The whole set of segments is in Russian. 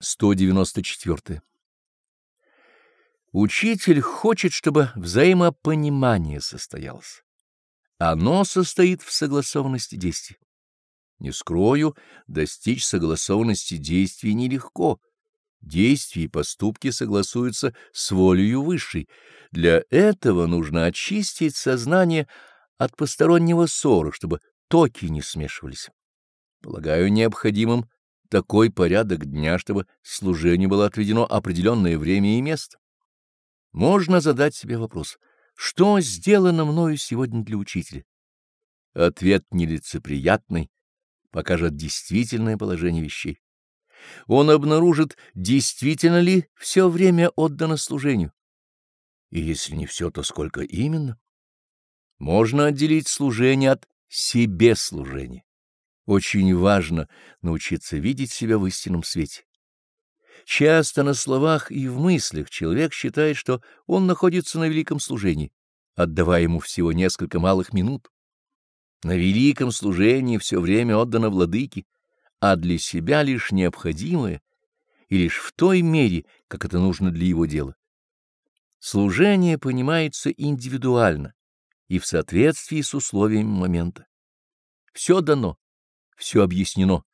194. Учитель хочет, чтобы взаимопонимание состоялось. Оно состоит в согласованности действий. Не скрою, достичь согласованности действий нелегко. Действия и поступки согласуются с волею высшей. Для этого нужно очистить сознание от постороннего ссора, чтобы токи не смешивались. Полагаю необходимым такой порядок дня, чтобы служению было отведено определенное время и место. Можно задать себе вопрос, что сделано мною сегодня для учителя? Ответ нелицеприятный покажет действительное положение вещей. Он обнаружит, действительно ли все время отдано служению. И если не все, то сколько именно? Можно отделить служение от себе служения. Очень важно научиться видеть себя в истинном свете. Часто на словах и в мыслях человек считает, что он находится на великом служении, отдавая ему всего несколько малых минут. На великом служении все время отдано владыке, а для себя лишь необходимое и лишь в той мере, как это нужно для его дела. Служение понимается индивидуально и в соответствии с условиями момента. Все дано, все объяснено,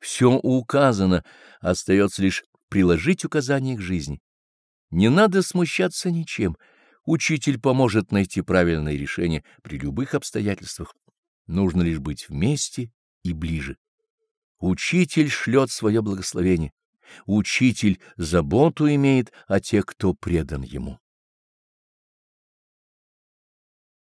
все указано, остается лишь приложить указания к жизни. Не надо смущаться ничем. Учитель поможет найти правильное решение при любых обстоятельствах. Нужно лишь быть вместе и ближе. Учитель шлет свое благословение. Учитель заботу имеет о тех, кто предан ему.